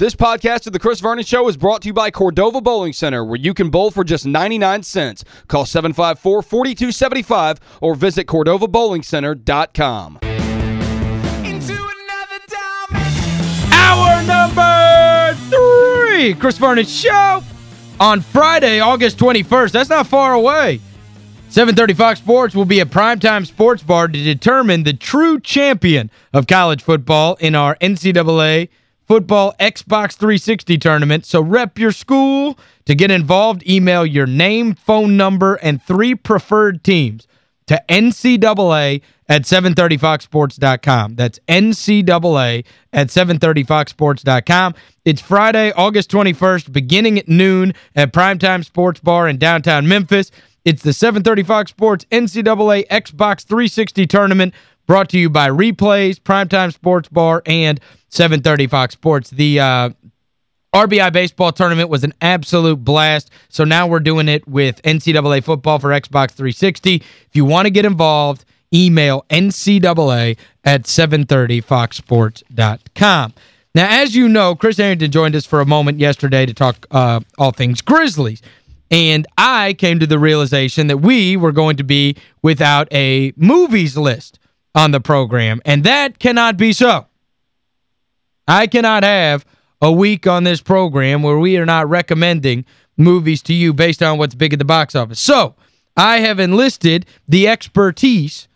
This podcast of The Chris Vernon Show is brought to you by Cordova Bowling Center, where you can bowl for just 99 cents. Call 754-4275 or visit CordovaBowlingCenter.com. Hour number three, Chris Vernon Show on Friday, August 21st. That's not far away. 730 Fox Sports will be a primetime sports bar to determine the true champion of college football in our NCAA Football Xbox 360 tournament. So rep your school. To get involved, email your name, phone number, and three preferred teams to NCAA at 730foxsports.com. That's NCAA at 730foxsports.com. It's Friday, August 21st, beginning at noon at Primetime Sports Bar in downtown Memphis. It's the 730 Fox Sports NCAA Xbox 360 tournament brought to you by Replays, Primetime Sports Bar, and 730 Fox Sports. The uh, RBI baseball tournament was an absolute blast. So now we're doing it with NCAA football for Xbox 360. If you want to get involved, email NCAA at 730foxsports.com. Now, as you know, Chris Harrington joined us for a moment yesterday to talk uh, all things Grizzlies. And I came to the realization that we were going to be without a movies list on the program. And that cannot be so. I cannot have a week on this program where we are not recommending movies to you based on what's big at the box office. So, I have enlisted the expertise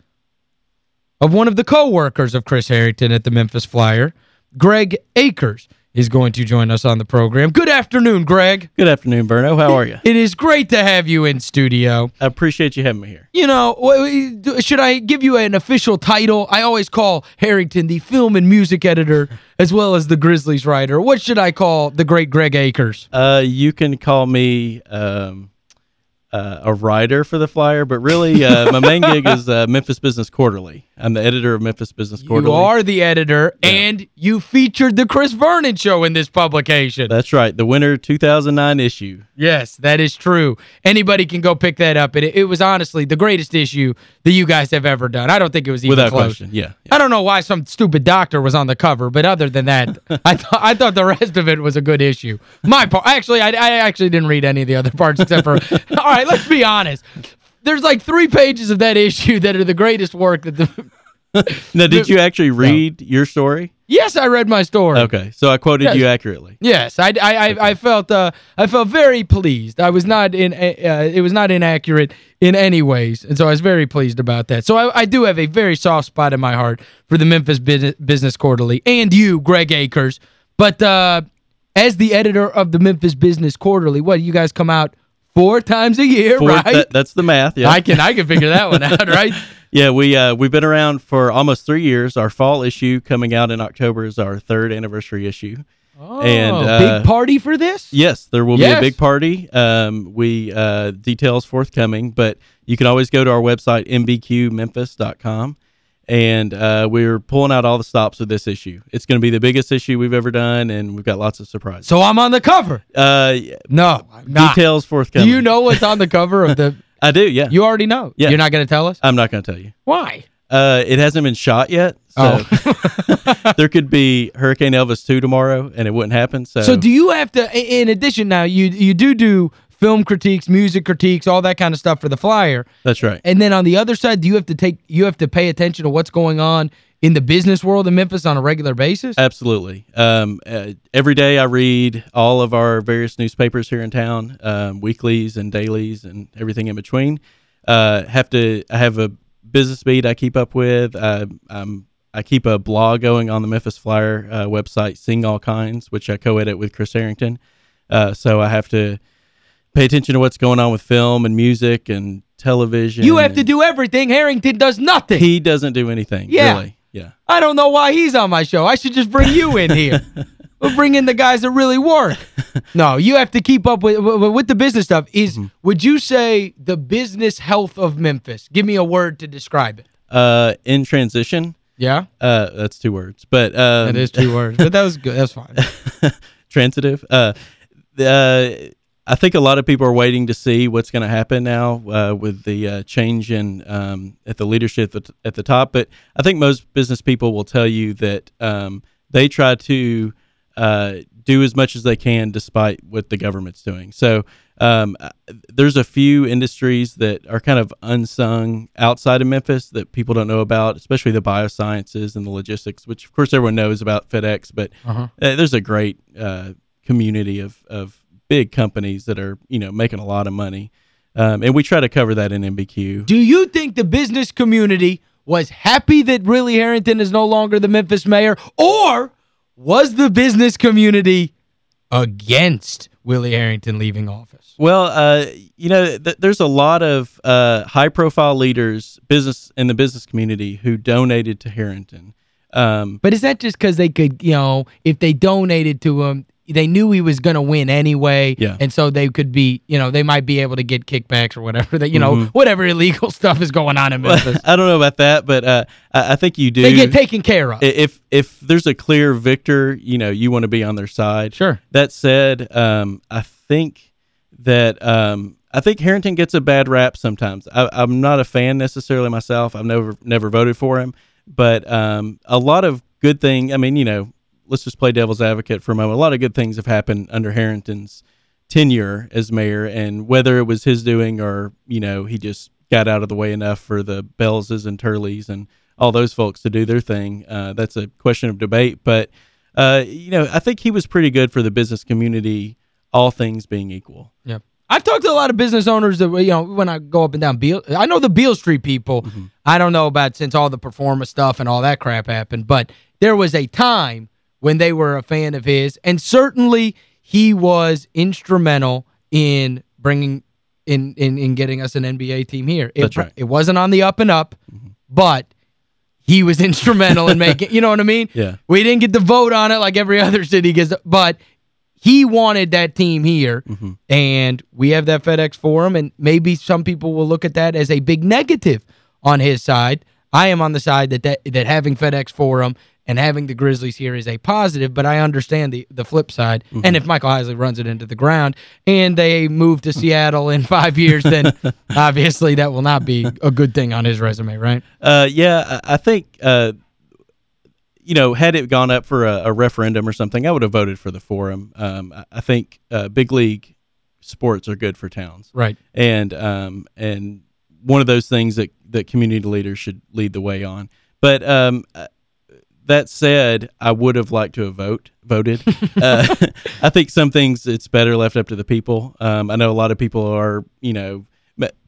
of one of the co-workers of Chris Harrington at the Memphis Flyer, Greg Akers is going to join us on the program. Good afternoon, Greg. Good afternoon, Verno. How are you? It is great to have you in studio. I appreciate you having me here. You know, should I give you an official title? I always call Harrington the film and music editor as well as the Grizzlies writer. What should I call the great Greg Akers? Uh, you can call me um, uh, a writer for the Flyer, but really uh, my main gig is uh, Memphis Business Quarterly. I'm the editor of Memphis Business Quarterly. You are the editor, yeah. and you featured the Chris Vernon Show in this publication. That's right, the winter 2009 issue. Yes, that is true. Anybody can go pick that up. It, it was honestly the greatest issue that you guys have ever done. I don't think it was even Without close. question, yeah, yeah. I don't know why some stupid doctor was on the cover, but other than that, I, th I thought the rest of it was a good issue. My part, actually, I, I actually didn't read any of the other parts except for, all right, let's be honest. There's like three pages of that issue that are the greatest work that the now, did you actually read no. your story? Yes, I read my story. Okay, so I quoted yes. you accurately. Yes, I, I, okay. I, felt uh, I felt very pleased. I was not in uh, it was not inaccurate in any ways, and so I was very pleased about that. So I, I do have a very soft spot in my heart for the Memphis Business, Business Quarterly and you, Greg Akers. But uh, as the editor of the Memphis Business Quarterly, what, you guys come out four times a year, four, right? That, that's the math, yeah. I can I can figure that one out, right? Yeah, we uh, we've been around for almost three years. Our fall issue coming out in October is our third anniversary issue. Oh, and uh, big party for this? Yes, there will yes. be a big party. Um, we uh, details forthcoming, but you can always go to our website mbqmemphis.com and uh, we're pulling out all the stops with this issue. It's going to be the biggest issue we've ever done, and we've got lots of surprises. So I'm on the cover? Uh, no, Details forthcoming. Do you know what's on the cover of the... I do, yeah. You already know? Yeah. You're not going to tell us? I'm not going to tell you. Why? Uh, it hasn't been shot yet. So oh. there could be Hurricane Elvis 2 tomorrow, and it wouldn't happen. So So do you have to, in addition now, you you do do film critiques, music critiques, all that kind of stuff for the flyer. That's right. And then on the other side, do you have to take you have to pay attention to what's going on in the business world in Memphis on a regular basis? Absolutely. Um, uh, every day I read all of our various newspapers here in town, um, weeklies and dailies and everything in between. Uh, have to I have a business beat I keep up with. Uh, I'm I keep a blog going on the Memphis Flyer uh, website, Sing All Kinds, which I co-edit with Chris Harrington. Uh, so I have to pay attention to what's going on with film and music and television. You have to do everything. Harrington does nothing. He doesn't do anything, yeah. really. Yeah. I don't know why he's on my show. I should just bring you in here. we'll bring in the guys that really work. No, you have to keep up with with the business stuff. Is mm -hmm. Would you say the business health of Memphis? Give me a word to describe it. Uh, In transition. Yeah? Uh, That's two words. but um, That is two words. But that was good. That's fine. Transitive. Uh, uh, I think a lot of people are waiting to see what's going to happen now uh, with the uh, change in um, at the leadership at, at, the top. But I think most business people will tell you that um, they try to uh, do as much as they can despite what the government's doing. So um, uh, there's a few industries that are kind of unsung outside of Memphis that people don't know about, especially the biosciences and the logistics, which of course everyone knows about FedEx. But uh-huh. uh, there's a great uh, community of of big companies that are you know making a lot of money, um, and we try to cover that in MBQ. Do you think the business community was happy that Willie Herenton is no longer the Memphis mayor, or was the business community against Willie Herenton leaving office? Well, uh, you know, th there's a lot of uh, high-profile leaders, business in the business community, who donated to Herenton. Um, but is that just because they could, you know, if they donated to him, they knew he was going to win anyway. Yeah. And so they could be, you know, they might be able to get kickbacks or whatever, that you mm -hmm. know, mm-hmm. whatever illegal stuff is going on in Memphis. I don't know about that, but uh, I, I, think you do. They get taken care of. If if there's a clear victor, you know, you want to be on their side. Sure. That said, um, I think that um, I think Herenton gets a bad rap sometimes. I, am not a fan necessarily myself. I've never never voted for him, but um, a lot of good thing. I mean, you know, let's just play devil's advocate for a moment. A lot of good things have happened under Herenton's tenure as mayor, and whether it was his doing or you know he just got out of the way enough for the Belzes and Turleys and all those folks to do their thing, uh, that's a question of debate. But uh, you know, I think he was pretty good for the business community, all things being equal. Yeah. I've talked to a lot of business owners that, you know, when I go up and down Beale, I know the Beale Street people. Mm -hmm. I don't know about since all the performance stuff and all that crap happened, but there was a time when they were a fan of his. And certainly he was instrumental in bringing in in in getting us an NBA team here. It, That's right. It wasn't on the up and up, mm -hmm. but he was instrumental in making, you know what I mean? Yeah. We didn't get the vote on it like every other city gets, but he wanted that team here, mm -hmm. and we have that FedEx Forum, and maybe some people will look at that as a big negative on his side. I am on the side that that, that having FedEx Forum and having the Grizzlies here is a positive, but I understand the the flip side. Mm -hmm. And if Michael Heisley runs it into the ground and they move to Seattle in five years, then obviously that will not be a good thing on his resume, right? Uh, yeah, I think, uh, you know, had it gone up for a, a, referendum or something, I would have voted for the forum. Um, I think uh, big league sports are good for towns. Right. And um, and one of those things that, that community leaders should lead the way on. But um, that said, I would have liked to have vote voted. uh, I think some things it's better left up to the people. Um, I know a lot of people are, you know,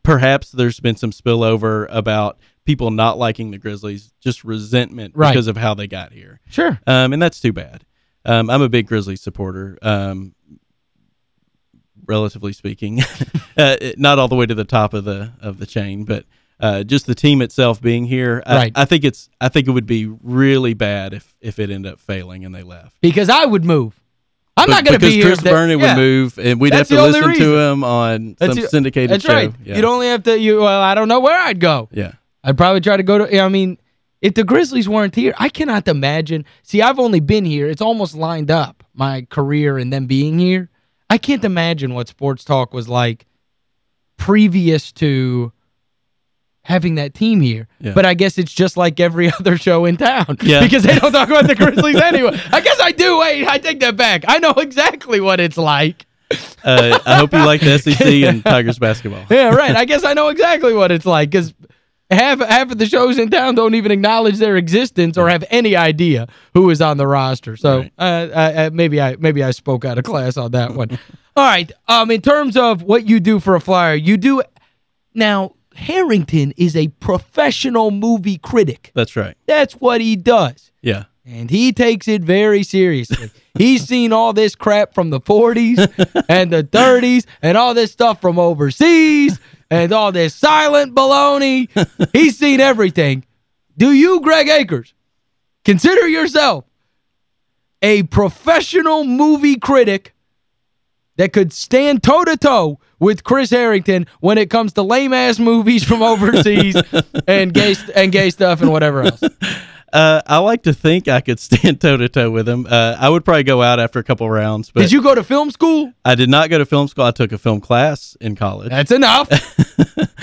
perhaps there's been some spillover about people not liking the Grizzlies, just resentment right. because of how they got here. Sure. Um, and that's too bad. Um, I'm a big Grizzlies supporter, um, relatively speaking. uh, not all the way to the top of the of the chain, but uh, just the team itself being here. Right. I, I, think it's I think it would be really bad if if it ended up failing and they left. Because I would move. I'm but, not going to be here. Because Chris Vernon yeah. would move, and we'd that's have to listen to him on that's some the, syndicated that's show. Right. Yeah. You'd only have to, you. well, I don't know where I'd go. Yeah. I'd probably try to go to, I mean, if the Grizzlies weren't here, I cannot imagine. See, I've only been here. It's almost lined up, my career and them being here. I can't imagine what sports talk was like previous to having that team here. Yeah. But I guess it's just like every other show in town. Yeah. Because they don't talk about the Grizzlies anyway. I guess I do. Wait, I take that back. I know exactly what it's like. Uh, I hope you like the SEC and Tigers basketball. Yeah, right. I guess I know exactly what it's like because half, half of the shows in town don't even acknowledge their existence or have any idea who is on the roster. So right. uh, I, maybe I maybe I spoke out of class on that one. All right. Um, in terms of what you do for a flyer, you do now Harrington is a professional movie critic. That's right. That's what he does. Yeah. And he takes it very seriously. He's seen all this crap from the 40s and the 30s and all this stuff from overseas and all this silent baloney. He's seen everything. Do you, Greg Akers, consider yourself a professional movie critic that could stand toe-to-toe -to -toe with Chris Harrington when it comes to lame-ass movies from overseas and gay and gay stuff and whatever else? Uh, I like to think I could stand toe-to-toe -to -toe with him. Uh, I would probably go out after a couple rounds. But did you go to film school? I did not go to film school. I took a film class in college. That's enough.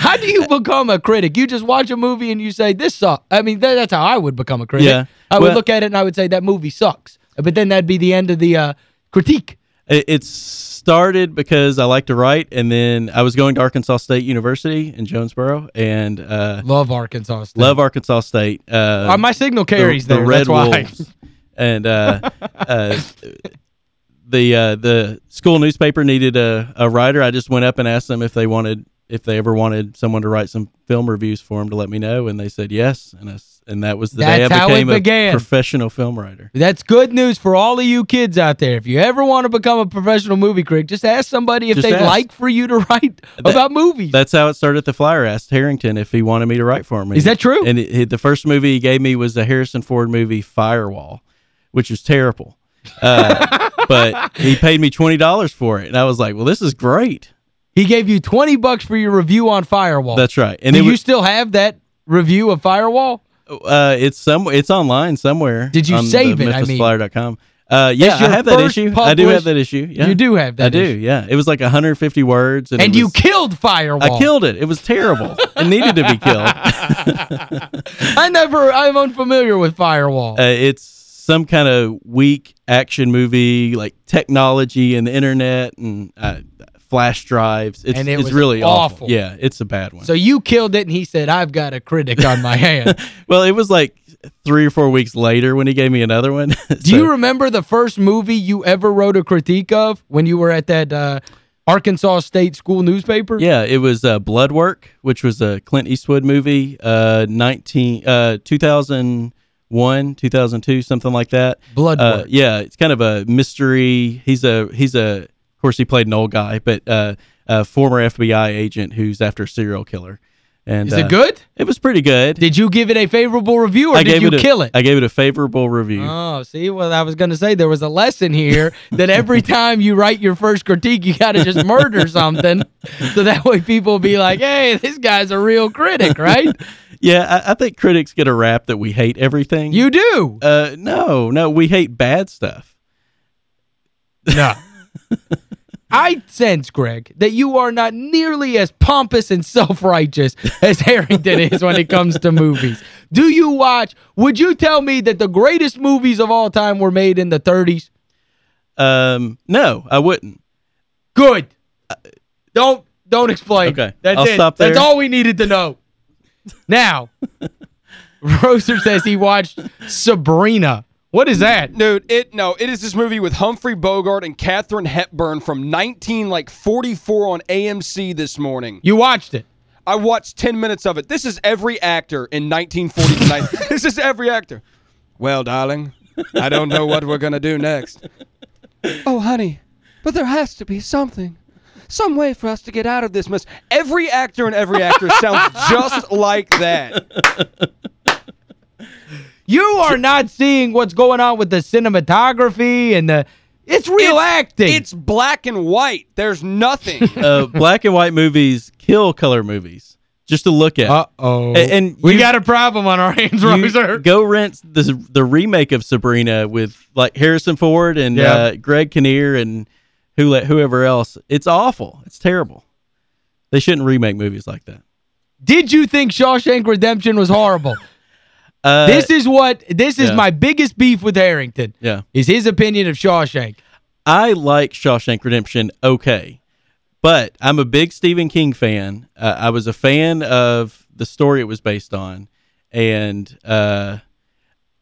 how do you become a critic? You just watch a movie and you say, this sucks. I mean, that, that's how I would become a critic. Yeah. I would look at it and I would say, that movie sucks. But then that'd be the end of the... Uh, critique? It, it started because I like to write, and then I was going to Arkansas State University in Jonesboro, and uh, Love Arkansas State. love Arkansas State. Uh, Uh, my signal carries the, there. the Red That's why. Wolves. and uh, uh, the uh, the school newspaper needed a, a writer. I just went up and asked them if they wanted if they ever wanted someone to write some film reviews for them to let me know, and they said yes, and I and that was the day I That's how it became a professional film writer. That's good news for all of you kids out there. If you ever want to become a professional movie critic, just ask somebody if Just they'd ask. like for you to write about movies. That's how it started the Flyer. I asked Harrington if he wanted me to write for him. Is that true? And it, it- the first movie he gave me was the Harrison Ford movie Firewall, which was terrible. Uh, but he paid me $20 for it. And I was like, well, this is great. he gave you 20 bucks for your review on Firewall. That's right. And Do you was, still have that review of Firewall? Uh, it's some it's online somewhere. Did you on save it, I mean? Uh, yeah, I have that issue. I do have that issue. Yeah. You do have that I do, issue. yeah. It was like 150 words. And, And it you killed Firewall. I killed it. It was terrible. it needed to be killed. I never, I'm unfamiliar with Firewall. Uh, it's some kind of weak action movie, like technology and the internet and uh, flash drives. It's, And it it's was really awful. Yeah, it's a bad one. so you killed it, and he said, I've got a critic on my hand. well, it was like three or four weeks later when he gave me another one. Do you remember the first movie you ever wrote a critique of when you were at that uh, Arkansas State school newspaper? Yeah, it was uh, Blood Work, which was a Clint Eastwood movie, uh, 19, uh, 2001, 2002, something like that. Blood Uh, yeah, it's kind of a mystery. He's a he's a of course he played an old guy, but uh, a former FBI agent who's after a serial killer. And Is uh, it good? It was pretty good. Did you give it a favorable review, or I did gave you it a, kill it? I gave it a favorable review. Oh, see, well, I was going to say there was a lesson here that every time you write your first critique, you got to just murder something so that way people be like, hey, this guy's a real critic, right? yeah, I, I think critics get a rap that we hate everything. You do. Uh, no, no, we hate bad stuff. No. I sense, Greg, that you are not nearly as pompous and self-righteous as Harrington is when it comes to movies. Do you watch, would you tell me that the greatest movies of all time were made in the 30s? Um, no, I wouldn't. Good. Don't don't explain. Okay, That's I'll it. stop That's all we needed to know. Now, Roser says he watched Sabrina. What is that? Dude, it no, it is this movie with Humphrey Bogart and Katherine Hepburn from 19 like 44 on AMC this morning. You watched it. I watched 10 minutes of it. This is every actor in 1949. this is every actor. Well, darling, I don't know what we're going to do next. Oh, honey, but there has to be something. Some way for us to get out of this mess. Every actor and every actress sounds just like that. You are not seeing what's going on with the cinematography and the it's real It's- acting. It's black and white. There's nothing. Uh, black and white movies kill color movies just to look at. Uh-oh. A- and we you- got a problem on our hands, You Roser. go rent the the remake of Sabrina with like Harrison Ford and Yeah. uh, Greg Kinnear and who whoever else. It's awful. It's terrible. They shouldn't remake movies like that. Did you think Shawshank Redemption was horrible? Uh, this is what this is yeah. my biggest beef with Harrington. yeah. Is his opinion of Shawshank. I like Shawshank Redemption okay. But I'm a big Stephen King fan. Uh, I was a fan of the story it was based on and uh,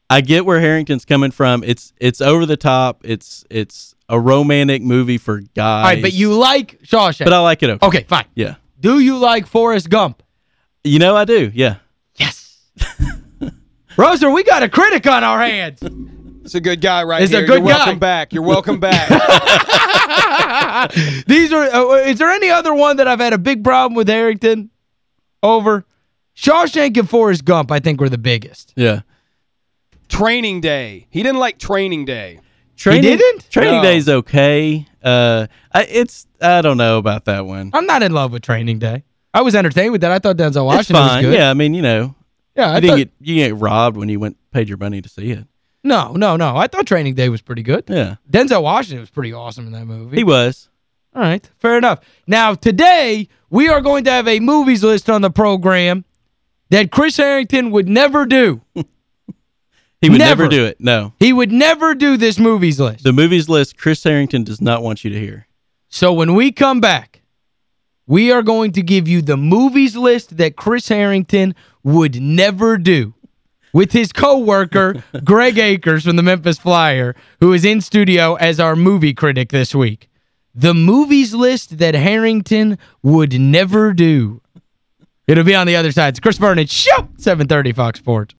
I get where Harrington's coming from. It's it's over the top. It's it's a romantic movie for guys. All right, but you like Shawshank. But I like it okay. okay, fine. Yeah. Do you like Forrest Gump? You know I do. Yeah. Yes. Roser, we got a critic on our hands. It's a good guy right It's a here. good You're welcome guy. back. You're welcome back. These are uh, is there any other one that I've had a big problem with Harrington over? Shawshank and Forrest Gump, I think, were the biggest. Yeah. Training Day. He didn't like Training Day. Training, didn't? Training No. Day's okay. Uh I, it's I don't know about that one. I'm not in love with Training Day. I was entertained with that. I thought Denzel It's Washington fine. was good. Yeah, I mean, you know, yeah I you didn't get you didn't get robbed when you went paid your money to see it. no, no, no. I thought Training Day was pretty good. Yeah. Denzel Washington was pretty awesome in that movie. He was. All right, fair enough. Now, today, we are going to have a movies list on the program that Chris Harrington would never do. He would Never. never do it. No. He would never do this movies list. The movies list Chris Harrington does not want you to hear. So when we come back, we are going to give you the movies list that Chris Harrington would never do with his co-worker, Greg Akers from the Memphis Flyer, who is in studio as our movie critic this week. The movies list that Harrington would never do. It'll be on the other side. It's Chris Vernon Show, 730 Fox Sports.